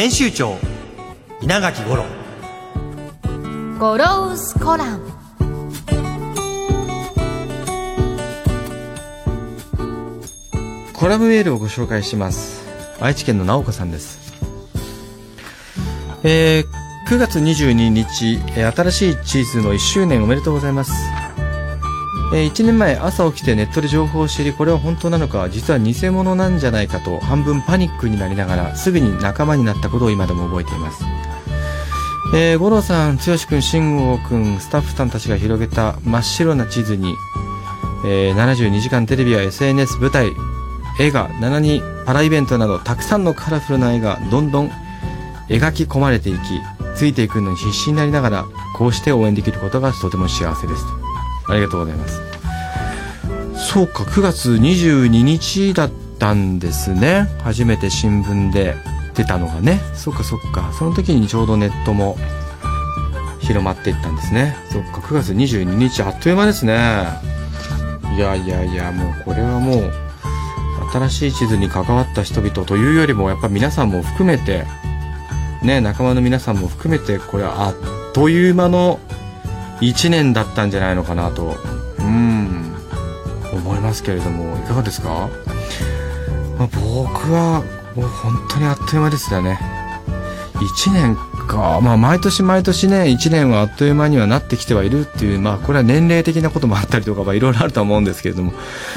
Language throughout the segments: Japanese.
編集長稲垣五郎。ゴロウスコラムコラムメールをご紹介します。愛知県の直子さんです。えー、9月22日、えー新しい地図の1周年おめでとうございますえー1年前朝起きてネットで情報を知りこれは本当なのか実は偽物なんじゃないかと半分パニックになりながらすぐに仲間になったことを今でも覚えていますえー、五郎さん、剛君、慎吾君、スタッフさんたちが広げた真っ白な地図に、えー72時間テレビや SNS、舞台、映画、72パライベントなどたくさんのカラフルな絵がどんどん描き込まれていき、ついていくのに必死になりながら、こうして応援できることがとても幸せです。ありがとうございます。そうか、9月22日だったんですね。初めて新聞で出たのがね。そっかそっか。その時にちょうどネットも広まっていったんですね。そっか、9月22日、あっという間ですね。いやいやいや、もうこれはもう、新しい地図に関わった人々というよりも、やっぱ皆さんも含めて、ね、仲間の皆さんも含めて、これはあっという間の1年だったんじゃないのかなと、ますけれども、いかがですか、まあ僕は、もう本当にあっという間ですよね。1年か。まあ、毎年毎年ね、1年はあっという間にはなってきてはいるっていう、まあ、これは年齢的なこともあったりとか、まあ、いろいろあると思うんですけれども。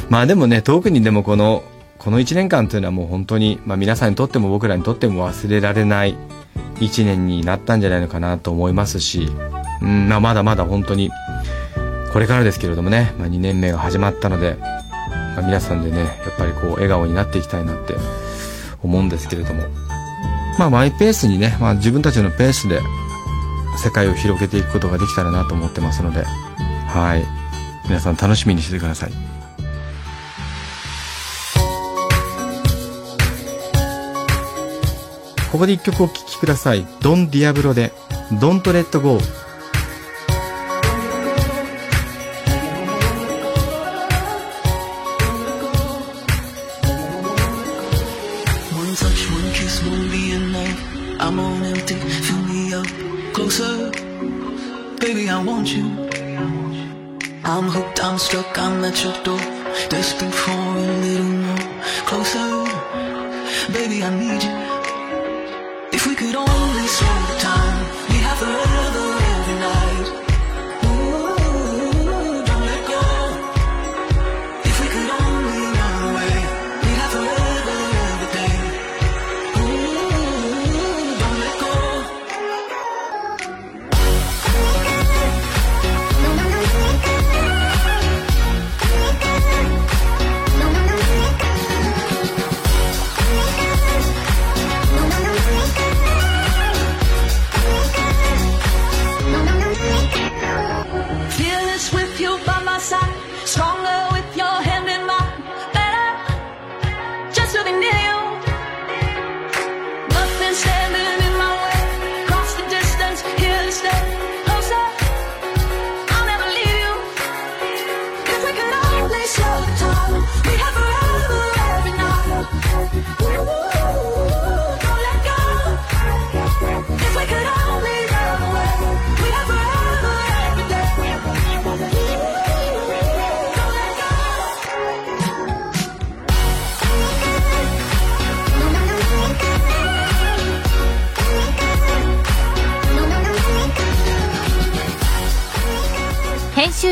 まあ、でもね、特にでもこの、この1年間というのはもう本当に、まあ、皆さんにとっても僕らにとっても忘れられない1年になったんじゃないのかなと思いますし、うん、まあ、まだまだ本当に、これからですけれどもね、まあ、2年目が始まったので、まあ、皆さんでね、やっぱりこう、笑顔になっていきたいなって思うんですけれども。まあ、マイペースにね、まあ、自分たちのペースで世界を広げていくことができたらなと思ってますので、はい。皆さん楽しみにしててください。ここで一曲お聴きください。ドン・ディアブロで、Don't Let Go。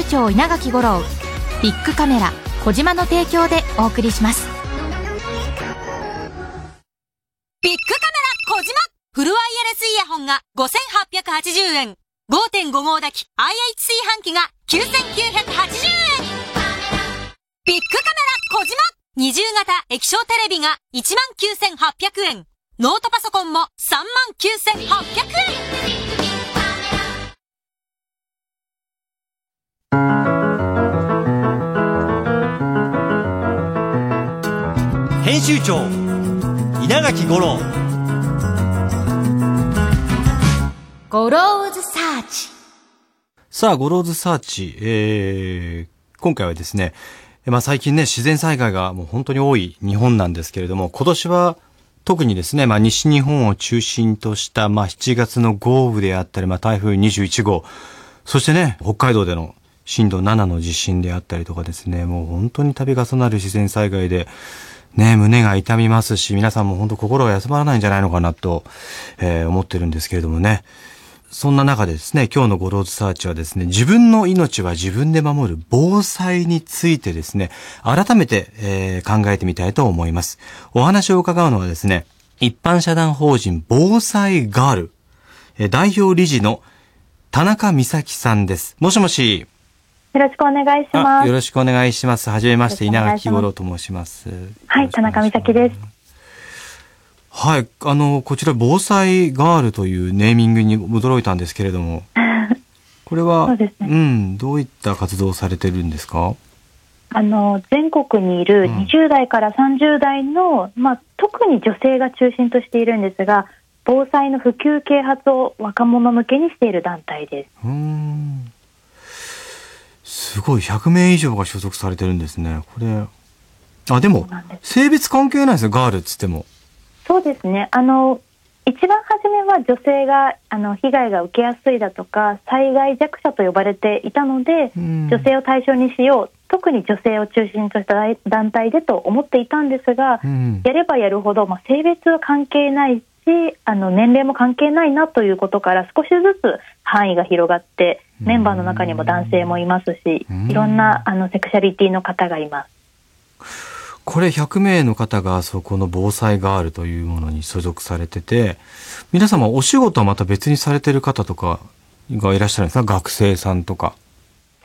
集長稲垣吾郎ビッグカメラ小島の提供でお送りしますビッグカメラ小島フルワイヤレスイヤホンが5880円。5.5号炊き IH 炊飯器が9980円ビッグカメラ小島二重型液晶テレビが19,800円。ノートパソコンも39,800円。編集長稲垣吾郎ゴローズサーチ。さあ、 Goro's Search、えー、今回はですね、まあ最近ね、自然災害がもう本当に多い日本なんですけれども、今年は特にですね、まあ西日本を中心とした、まあ7月の豪雨であったり、まあ台風21号、そしてね、北海道での震度7の地震であったりとかですね、もう本当に度重なる自然災害で、ね、胸が痛みますし、皆さんも本当心が休まらないんじゃないのかなと、えー思ってるんですけれどもね。そんな中でですね、今日のゴローズサーチはですね、自分の命は自分で守る防災についてですね、改めて、えー考えてみたいと思います。お話を伺うのはですね、一般社団法人防災ガール、えー代表理事の田中美咲さんです。もしもし。よろしくお願いしあますよ。ろしくお願いします。はじめまして、稲垣願いします吾郎と申します。はい田中美咲です。はい、あの、こちら、防災ガールというネーミングに驚いたんですけれども、これは、そうねん、どういった活動をされてるんですか？あの全国にいるうん20代から30代の、まあ、特に女性が中心としているんですが防災の普及啓発を若者向けにしている団体ですうーん。すごい、100名以上が所属されてるんですね。これ、あ、でも性別関係ないですよ、ガールっつっても。そうですね。あの一番初めは女性があの被害が受けやすいだとか災害弱者と呼ばれていたので、うん。女性を対象にしよう。特に女性を中心とした団体でと思っていたんですが、うん。やればやるほど、まあ、性別は関係ないしあの年齢も関係ないなということから少しずつ範囲が広がってうん。メンバーの中にも男性もいますしうん。いろんなあのセクシャリティの方がいます。これ100名の方がそこの防災ガールというものに所属されてて、皆様お仕事はまた別にされてる方とかがいらっしゃるんですか？学生さんとか。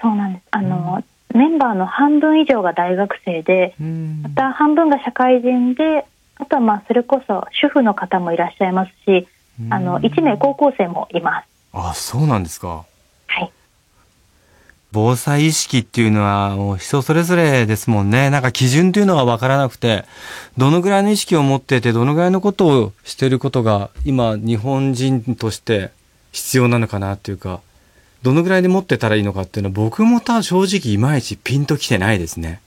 そうなんです。あの、メンバーの半分以上が大学生でうん。また半分が社会人であとはまあそれこそ主婦の方もいらっしゃいますしあの1名高校生もいます。あ、そうなんですか。はい防災意識っていうのはもう人それぞれですもんね。なんか基準っていうのがわからなくて、どのぐらいの意識を持ってて、どのぐらいのことをしてることが今日本人として必要なのかなっていうか、どのぐらいで持ってたらいいのかっていうのは僕もた正直いまいちピンときてないですね。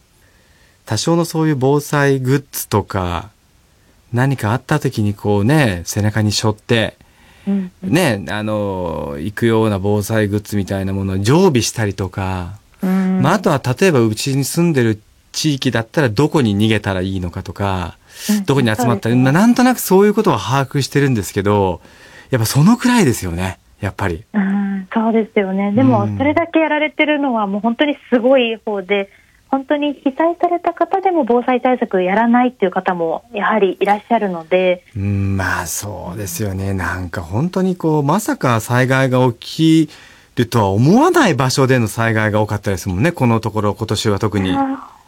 多少のそういう防災グッズとか、何かあった時にこうね、背中に背負って、うんね、あの、行くような防災グッズみたいなものを常備したりとか、うん。まあ、あとは例えばうちに住んでる地域だったらどこに逃げたらいいのかとか、うん。どこに集まったら、そうですねななんとなくそういうことは把握してるんですけど、やっぱそのくらいですよね、やっぱり。うん、そうですよね。でうん。もそれだけやられてるのはもう本当にすごい方で、本当に被災された方でも防災対策やらないっていう方もやはりいらっしゃるので、うん、まあそうですよね。なんか本当にこう、まさか災害が起きるとは思わない場所での災害が多かったですもんね、このところ、今年は特に。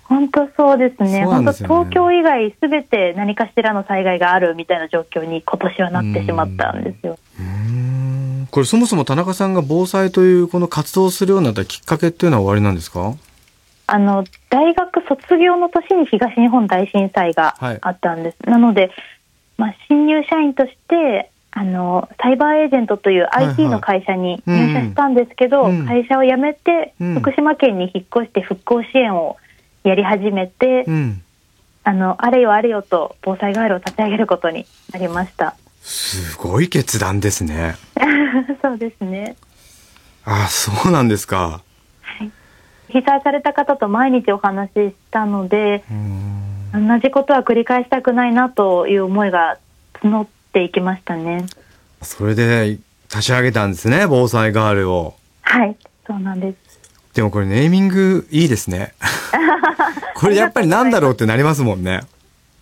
本当そうですね。そうなん本当東京以外すべて何かしらの災害があるみたいな状況に今年はなってしまったんですよ。これそもそも田中さんが防災というこの活動をするようになったきっかけっていうのは終わりなんですか？あの大学卒業の年に東日本大震災がはい。あったんです、なので、まあ、新入社員としてあのサイバーエージェントというはい IT の会社に入社したんですけど、うん。会社を辞めて、うん。福島県に引っ越して復興支援をやり始めて、うん。あのあれよあれよと防災ガールを立ち上げることになりました。すごい決断ですね。そうですね。あ、そうなんですか。被災された方と毎日お話ししたので同じことは繰り返したくないなという思いが募っていきましたねそれで立ち上げたんですね、防災ガールを。はいそうなんですでもこれネーミングいいですね。これやっぱりなんだろうってなりますもんね。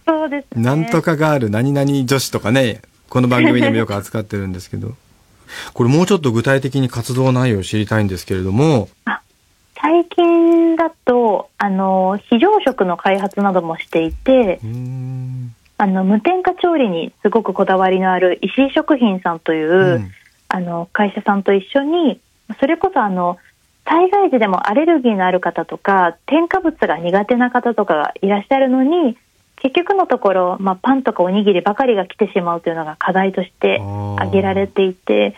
そうですねなんとかガール、何々女子とかね、この番組でもよく扱ってるんですけど。これもうちょっと具体的に活動内容を知りたいんですけれども、最近だとああの、非常食の開発などもしていて。あの、無添加調理にすごくこだわりのある石井食品さんという、うんあの、会社さんと一緒に、それこそあの、災害時でもアレルギーのある方とか、添加物が苦手な方とかがいらっしゃるのに、結局のところ、まあ、パンとかおにぎりばかりが来てしまうというのが課題として挙げられていて、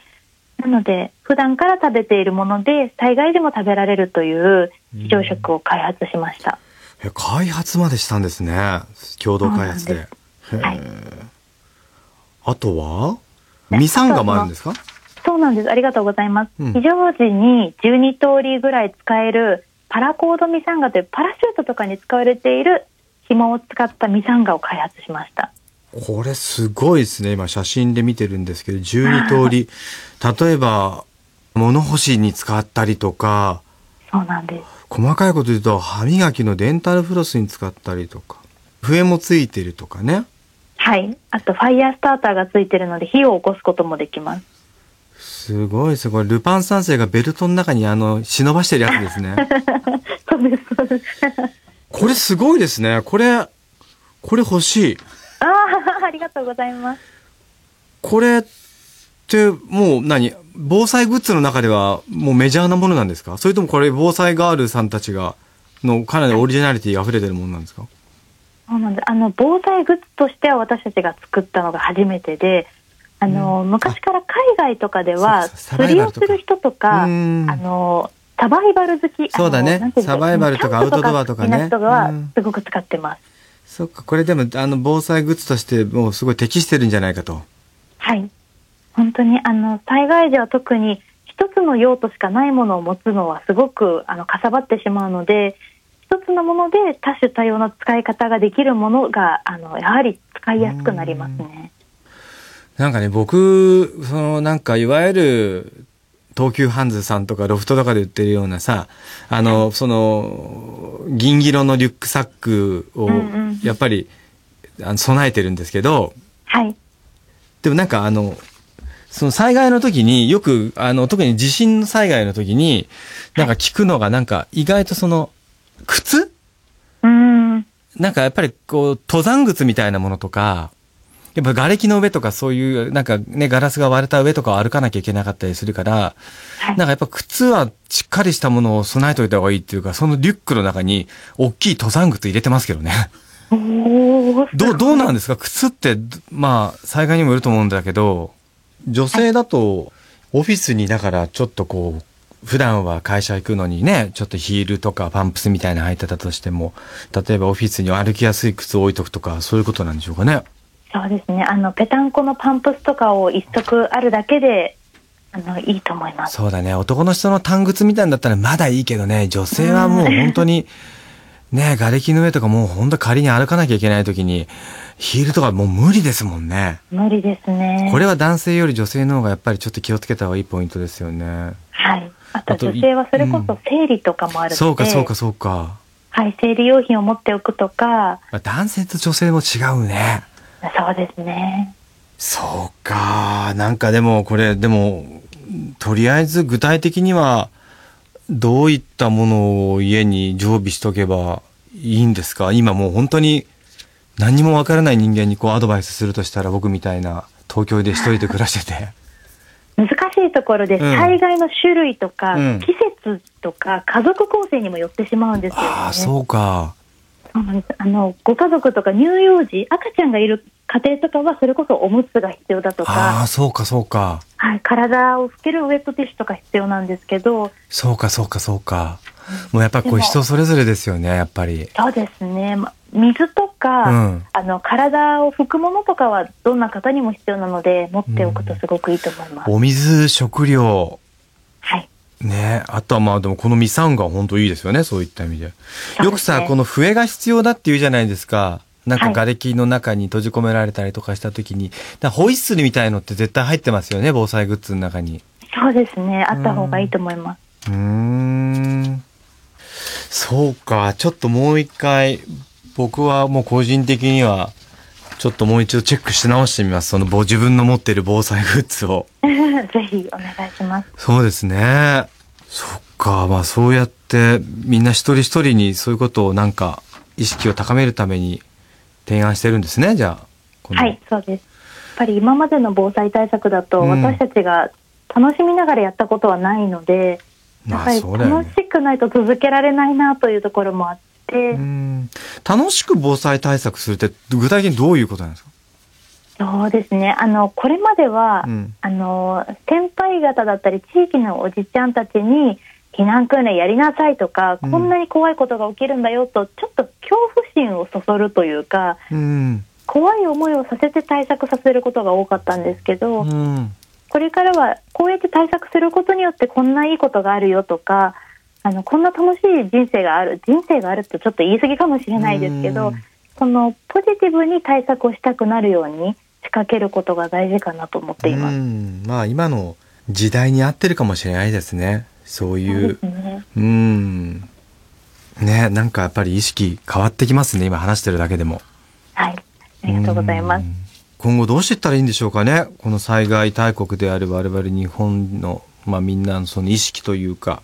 なので、普段から食べているもので、災害時も食べられるという非常食を開発しました。え開発までしたんですね。共同開発で。はいあとは？ミサンガもあるんですか？そうなんです。ありがとうございます。うん非常時に12通りぐらい使えるパラコードミサンガというパラシュートとかに使われている紐を使ったミサンガを開発しました。これすごいですね。今写真で見てるんですけど、12通り。例えば、物干しに使ったりとか、そうなんです。細かいこと言うと、歯磨きのデンタルフロスに使ったりとか、笛もついてるとかね。はい。あと、ファイヤースターターがついてるので火を起こすこともできます。すごいですね。これ、ルパン三世がベルトの中にあの、忍ばしてるやつですね。そうです、そうです。これすごいですね。これ、これ欲しい。ありがとうございます。これってもう何？防災グッズの中ではもうメジャーなものなんですか？それともこれ防災ガールさんたちがのかなりオリジナリティが溢れてるものなんですか？そうなんです。あの、防災グッズとしては私たちが作ったのが初めてで、あの、昔から海外とかでは、釣りをする人とか、あうん。の、サバイバル好き、そうだね。サバイバルとかアウトドアとかね。人すごく使ってます。そっか、これでもあの防災グッズとしてもうすごい適してるんじゃないかと。はい。本当に、あの、災害時は特に一つの用途しかないものを持つのはすごく、あの、かさばってしまうので、一つのもので多種多様な使い方ができるものが、あの、やはり使いやすくなりますね。なんかね、僕、そのなんかいわゆる東急ハンズさんとかロフトとかで売ってるようなさ、あの、その、銀色のリュックサックをうんうんやっぱり、あの備えてるんですけど、はい。でもなんかあの、その災害の時によく、あの、特に地震災害の時に、なんか聞くのがなんか意外とその、靴？うーん。なんかやっぱりこう、登山靴みたいなものとか、やっぱ瓦礫の上とかそういう、なんかね、ガラスが割れた上とかを歩かなきゃいけなかったりするから、はいなんかやっぱ靴はしっかりしたものを備えといた方がいいっていうか、そのリュックの中に大きい登山靴入れてますけどね。どう、どうなんですか？靴って、まあ、災害にもよると思うんだけど、女性だと、オフィスにだからちょっとこう、普段は会社行くのにね、ちょっとヒールとかパンプスみたいなの履いてたとしても、例えばオフィスに歩きやすい靴を置いとくとか、そういうことなんでしょうかね？そうですね。あの、ぺたんこのパンプスとかを一足あるだけで、あの、いいと思います。そうだね。男の人の短靴みたいなんだったらまだいいけどね、女性はもう本当に、ね、瓦礫の上とかもう本当仮に歩かなきゃいけない時に、ヒールとかもう無理ですもんね。無理ですね。これは男性より女性の方がやっぱりちょっと気をつけた方がいいポイントですよね。はい。あと女性はそれこそ生理とかもあるので、そうかそうかそうか。はい、生理用品を持っておくとか、男性と女性も違うね。そうですね。そうか。なんかでもこれ、でも、とりあえず具体的には、どういったものを家に常備しとけばいいんですか？今もう本当に何にもわからない人間にこうアドバイスするとしたら僕みたいな東京で一人で暮らしてて。難しいところでうん災害の種類とか、うん季節とか家族構成にもよってしまうんですよね。ああ、そうか。そうなんです。あの、ご家族とか乳幼児、赤ちゃんがいる家庭とかはそれこそおむつが必要だとあかあ、、そうかそうか。はい、体を拭けるウェットティッシュとか必要なんですけど、そうかそうかそうか。もうやっぱりこう人それぞれですよね、やっぱり。そうですね。ま水とか、うんあの、体を拭くものとかはどんな方にも必要なので、持っておくとすごくいいと思います。お水、食料、はい。ねあとはまあでもこのミサンガ本当いいですよね、そういった意味で。よくさ、この笛が必要だって言うじゃないですか。なんかはい瓦礫の中に閉じ込められたりとかした時に、だからホイッスルみたいのって絶対入ってますよね、防災グッズの中に。そうですね。あった方がいいと思います。うーん。そうか、ちょっともう一回、僕はもう個人的には、ちょっともう一度チェックし直してみます。そのぼ自分の持っている防災グッズを。ぜひお願いします。そうですね。そっか、まあそうやってみんな一人一人にそういうことをなんか意識を高めるために提案してるんですね、じゃあ。はい、そうです。やっぱり今までの防災対策だと、うん私たちが楽しみながらやったことはないので、やまあっぱり。楽しくないと続けられないなというところもあって、うん楽しく防災対策するって具体的にどういうことなんですか？そうですね。あの、これまでは、うんあの、先輩方だったり、地域のおじちゃんたちに、避難訓練やりなさいとか、うんこんなに怖いことが起きるんだよと、ちょっと恐怖心をそそるというか、うん。怖い思いをさせて対策させることが多かったんですけど、うん。これからはこうやって対策することによってこんないいことがあるよとか、あの、こんな楽しい人生がある、人生があるってちょっと言い過ぎかもしれないですけど、うんそのポジティブに対策をしたくなるように仕掛けることが大事かなと思っています。うん。まあ今の時代に合ってるかもしれないですね。そういうす。ね。うん。ね、なんかやっぱり意識変わってきますね。今話してるだけでも。はい。ありがとうございますう。ん。今後どうしていったらいいんでしょうかね。この災害大国である我々日本の、まあみんなのその意識というか。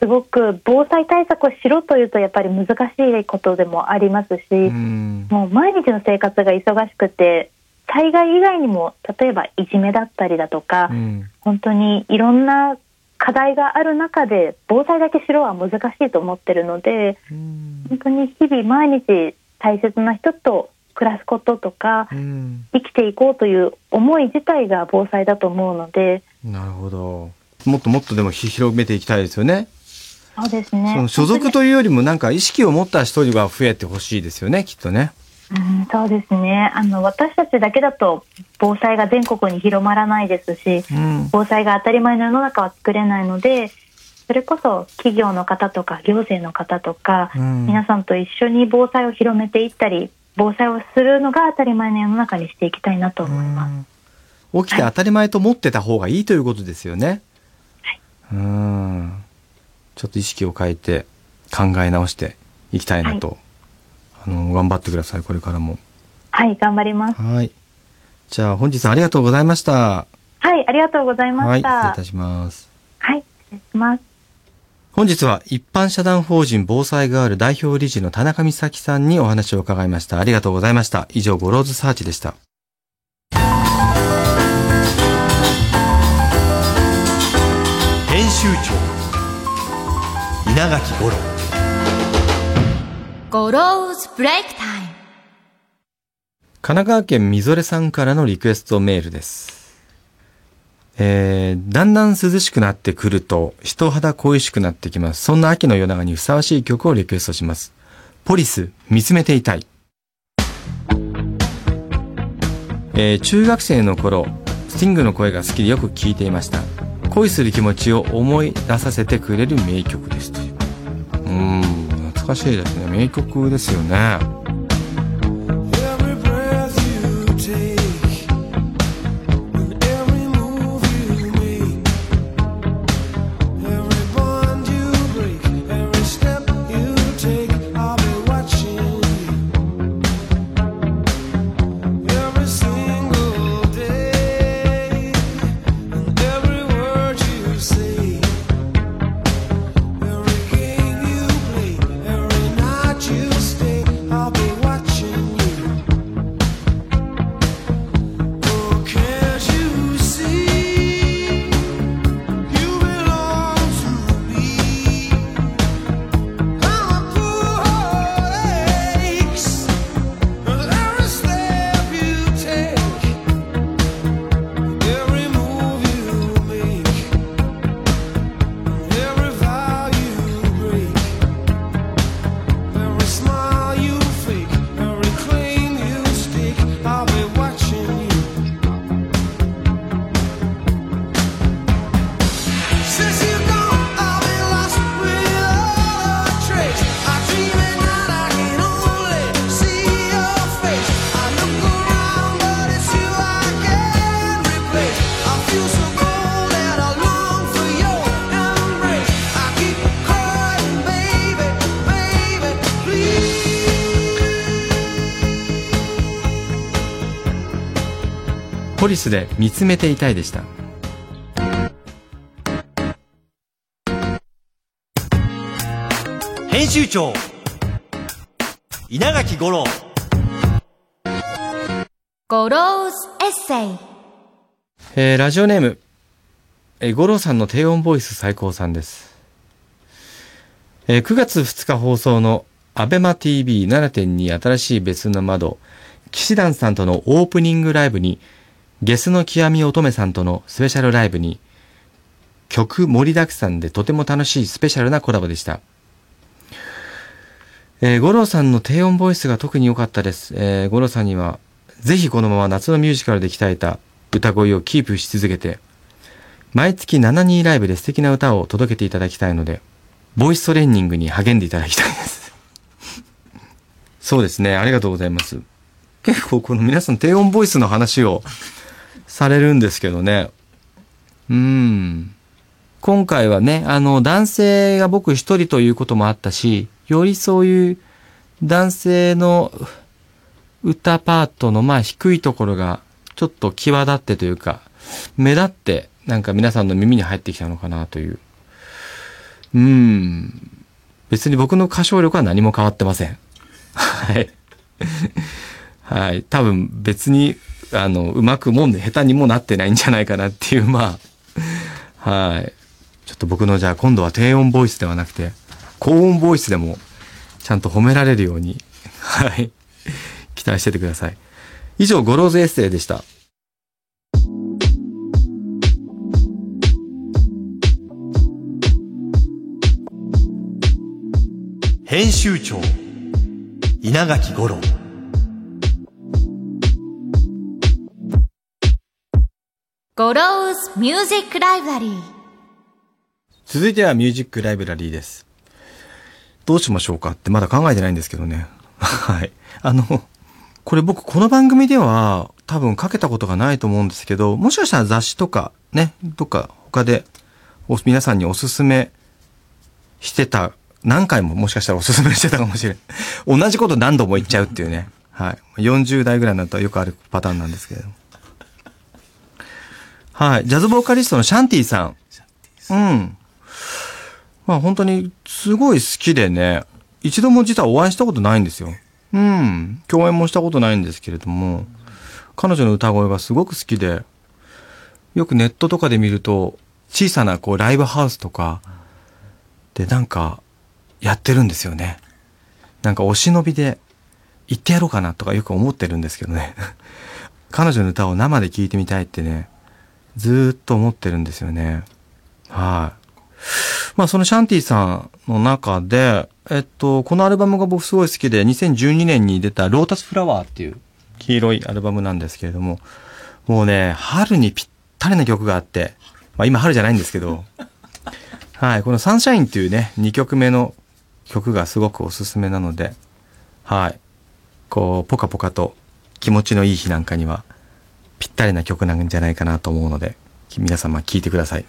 すごく防災対策をしろというとやっぱり難しいことでもありますし、うん。もう毎日の生活が忙しくて、災害以外にも例えばいじめだったりだとか、うん。本当にいろんな課題がある中で防災だけしろは難しいと思ってるのでうん本当に日々毎日大切な人と暮らすこととかうん。生きていこうという思い自体が防災だと思うのでなるほど。もっともっとでもひ広めていきたいですよね。そうですねその所属というよりもなんか意識を持った人が増えてほしいですよね、きっとね。うん、そうですねあの私たちだけだと防災が全国に広まらないですしうん。防災が当たり前の世の中は作れないのでそれこそ企業の方とか行政の方とか、うん皆さんと一緒に防災を広めていったり防災をするのが当たり前の世の中にしていきたいなと思います。起きて当たり前と思ってた方がいいということですよね。うん。ちょっと意識を変えて考え直していきたいなと。あの、頑張ってください、これからも。はい、頑張ります。はい。じゃあ本日ありがとうございました。はい、ありがとうございまはい、した。失礼いたします。はい、失礼します。本日は一般社団法人防災ガール代表理事の田中美咲さんにお話を伺いました。ありがとうございました。以上、ゴローズサーチでした。編集長稲垣吾郎 Goro's Break Time神奈川県みぞれさんからのリクエストメールです。えー、だんだん涼しくなってくると人肌恋しくなってきます。そんな秋の夜長にふさわしい曲をリクエストします。ポリス、見つめていたい。えー中学生の頃、スティングの声が好きでよく聴いていました。恋する気持ちを思い出させてくれる名曲ですという。うん、懐かしいですね。名曲ですよね。ポリスで見つめていたいでした。編集長稲垣吾郎 Goro's Essayえーラジオネーム、えー吾郎さんの低音ボイス最高さんです。えー9月2日放送のアベマ TV7.2 新しい別の窓、騎士団さんとのオープニングライブに、ゲスの極み乙女さんとのスペシャルライブに、曲盛りだくさんでとても楽しいスペシャルなコラボでした。えー五郎さんの低音ボイスが特に良かったです。えー五郎さんには、ぜひこのまま夏のミュージカルで鍛えた歌声をキープし続けて、毎月72ライブで素敵な歌を届けていただきたいので、ボイストレーニングに励んでいただきたいです。そうですね、ありがとうございます。結構この皆さん低音ボイスの話をされるんですけどね。うん。今回はね、あの、男性が僕一人ということもあったし、よりそういう男性の歌パートのまあ低いところがちょっと際立ってというか、目立ってなんか皆さんの耳に入ってきたのかなという。うん。別に僕の歌唱力は何も変わってません。はい。はい。多分別に、あの、うまくもんで下手にもなってないんじゃないかなっていう、まあ、はい。ちょっと僕のじゃあ今度は低音ボイスではなくて、高音ボイスでもちゃんと褒められるように、はい。期待しててください。以上、 Goro's Essay でした。編集長稲垣吾郎ゴローズミュージックライブラリー続いてはミュージックライブラリーです。どうしましょうかってまだ考えてないんですけどね。はい。あの、これ僕この番組では多分かけたことがないと思うんですけど、もしかしたら雑誌とかね、とか他でお皆さんにおすすめしてた、何回ももしかしたらおすすめしてたかもしれん。同じこと何度も言っちゃうっていうね。はい。40代ぐらいになったらよくあるパターンなんですけれども。はい。ジャズボーカリストのシャンティさん。うん。まあ本当にすごい好きでね、一度も実はお会いしたことないんですよ。うん。共演もしたことないんですけれども、彼女の歌声がすごく好きで、よくネットとかで見ると、小さなこうライブハウスとかでなんかやってるんですよね。なんかお忍びで行ってやろうかなとかよく思ってるんですけどね。彼女の歌を生で聴いてみたいってね、ずっと思ってるんですよね。はい。まあそのシャンティさんの中で、えっと、このアルバムが僕すごい好きで、2012年に出たロータスフラワーっていう黄色いアルバムなんですけれども、もうね、春にぴったりな曲があって、まあ今春じゃないんですけど、はい、このサンシャインっていうね、2曲目の曲がすごくおすすめなので、はい、こう、ポカポカと気持ちのいい日なんかには、ぴったりな曲なんじゃないかなと思うので、皆様聴いてください。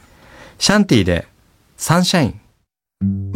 シャンティで、サンシャイン。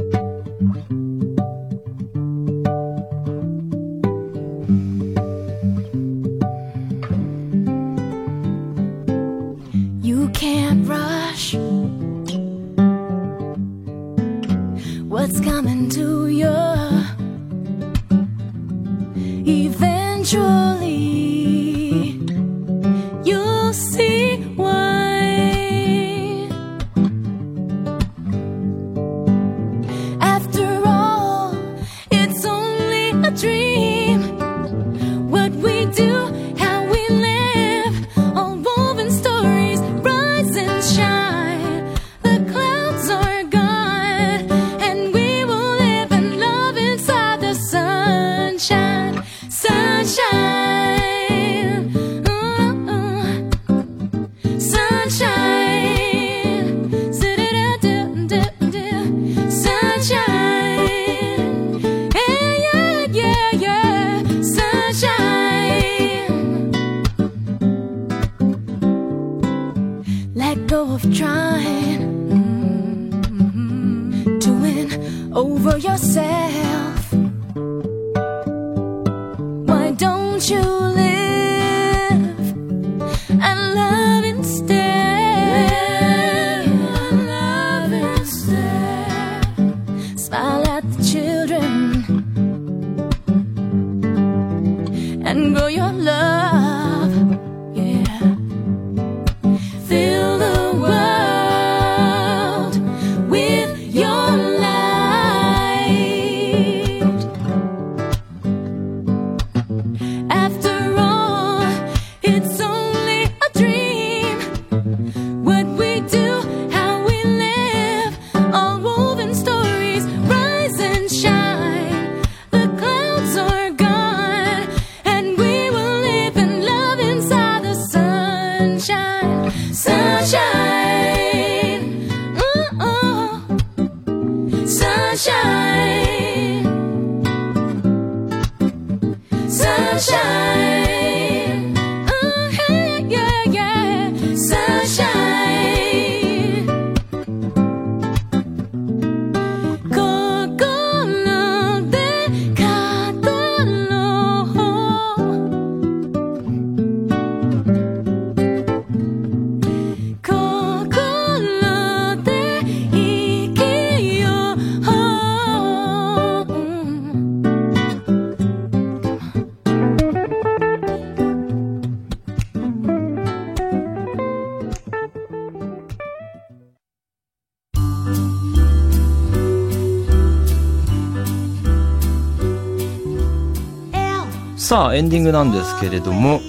さあエンディングなんですけれども、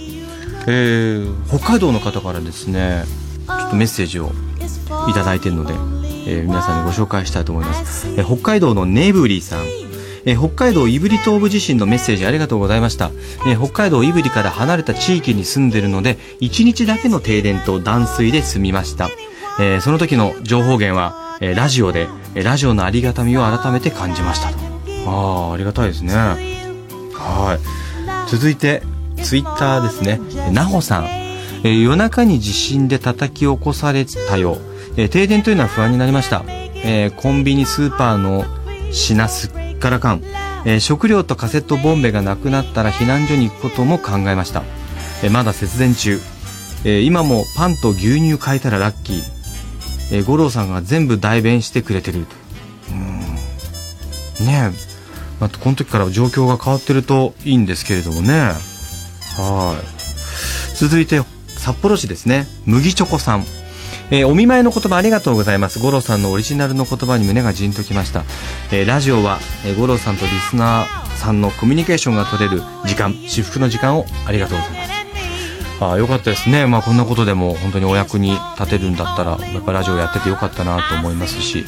えー北海道の方からですねちょっとメッセージをいただいてるので、えー皆さんにご紹介したいと思います、えー北海道のネブリーさん。えー北海道胆振東部地震のメッセージありがとうございました、えー北海道胆振から離れた地域に住んでるので1日だけの停電と断水で済みました、えーその時の情報源は、えラジオで、えラジオのありがたみを改めて感じましたと。ああありがたいですね。はい。続いてツイッターですね。えなほさん、えー夜中に地震で叩き起こされたよ、えー停電というのは不安になりました、えーコンビニスーパーの品すっからかん、えー食料とカセットボンベがなくなったら避難所に行くことも考えました、えーまだ節電中、えー今もパンと牛乳買えたらラッキー、えー五郎さんが全部代弁してくれてるうん。ねえ。まあ、この時から状況が変わってるといいんですけれどもね。はい。続いて札幌市ですね。麦チョコさん。えーお見舞いの言葉ありがとうございます。五郎さんのオリジナルの言葉に胸がじんときました、えーラジオは、えー五郎さんとリスナーさんのコミュニケーションが取れる時間至福の時間をありがとうございます。ああよかったですね、まあ、こんなことでも本当にお役に立てるんだったらやっぱラジオやっててよかったなと思いますし。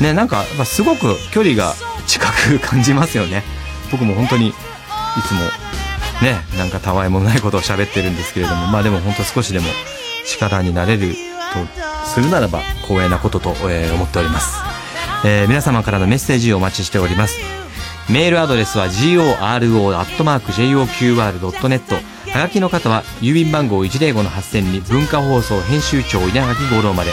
ねなんかやっぱすごく距離が近く感じますよね。僕も本当にいつもねなんかたわいもないことを喋ってるんですけれどもまあでも本当少しでも力になれるとするならば光栄なことと、えー思っております、えー皆様からのメッセージをお待ちしております。メールアドレスは goro.joqr.net はがきの方は郵便番号105-8000に文化放送編集長稲垣吾郎まで。